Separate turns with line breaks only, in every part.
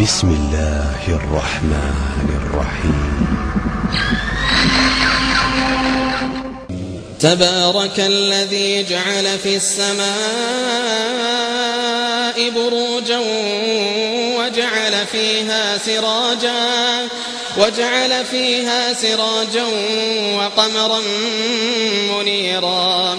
بسم الله الرحمن الرحيم.
تبارك الذي جعل في السماء بروجا وجعل فيها سراجا وجعل فيها سراجا وقمرا منيرا.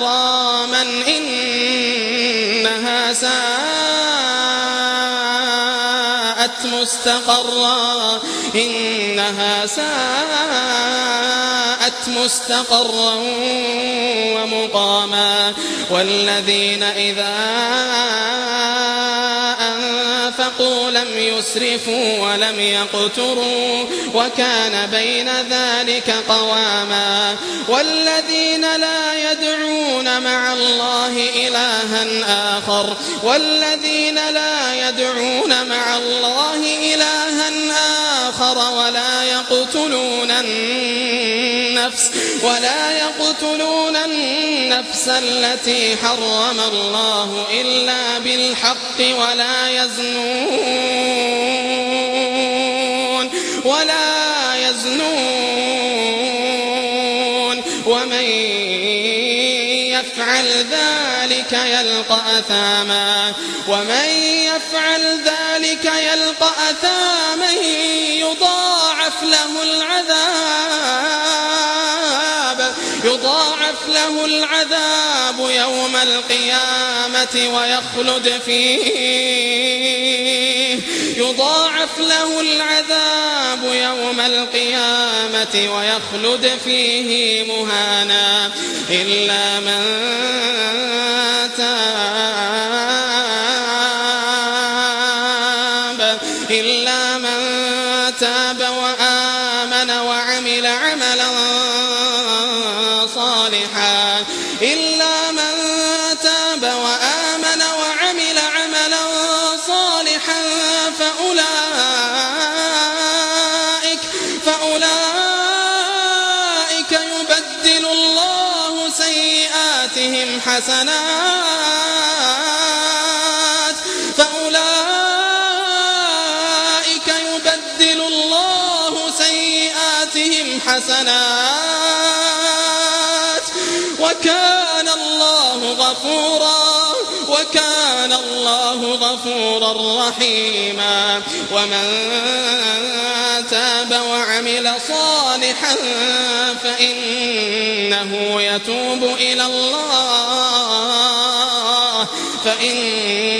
كان غراما إنها ساءت مستقرا إنها ساءت مستقرا ومقاما والذين إذا أنفقوا لم يسرفوا ولم يقتروا وكان بين ذلك قواما والذين لا يدعون مع الله إلها آخر والذين لا يدعون مع الله إلها آخر ولا يقتلون النفس ولا يقتلون النفس التي حرم الله إلا بالحق ولا يزنون ولا يزنون ومن يفعل ذلك يلقى أثاما ومن يفعل ذلك يلقى أثاما يضاعف له العذاب يضاعف له العذاب يوم القيامة ويخلد فيه. يضاعف له العذاب يوم القيامة ويخلد فيه مهانا. إلا من تاب إلا من تاب إلا من تاب وآمن وعمل عملا صالحا فأولئك فأولئك يبدل الله سيئاتهم حسنات فأولئك يبدل الله سيئاتهم حسنات وكان الله غفورا وكان الله غفورا رحيما. ومن تاب وعمل صالحا فإنه يتوب إلى الله. إلى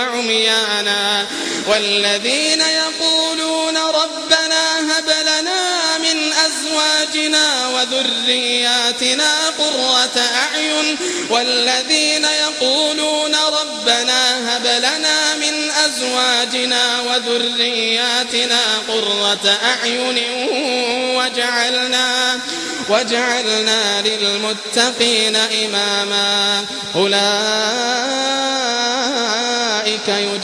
وعميانا والذين يقولون ربنا هب لنا من أزواجنا وذرياتنا قرة أعين والذين يقولون ربنا هب لنا من أزواجنا وذرياتنا قرة أعين وجعلنا وجعلنا للمتقين إماما أولئك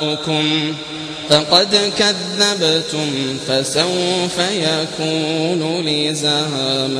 دعاؤكم فقد كذبتم فسوف يكون لزاما.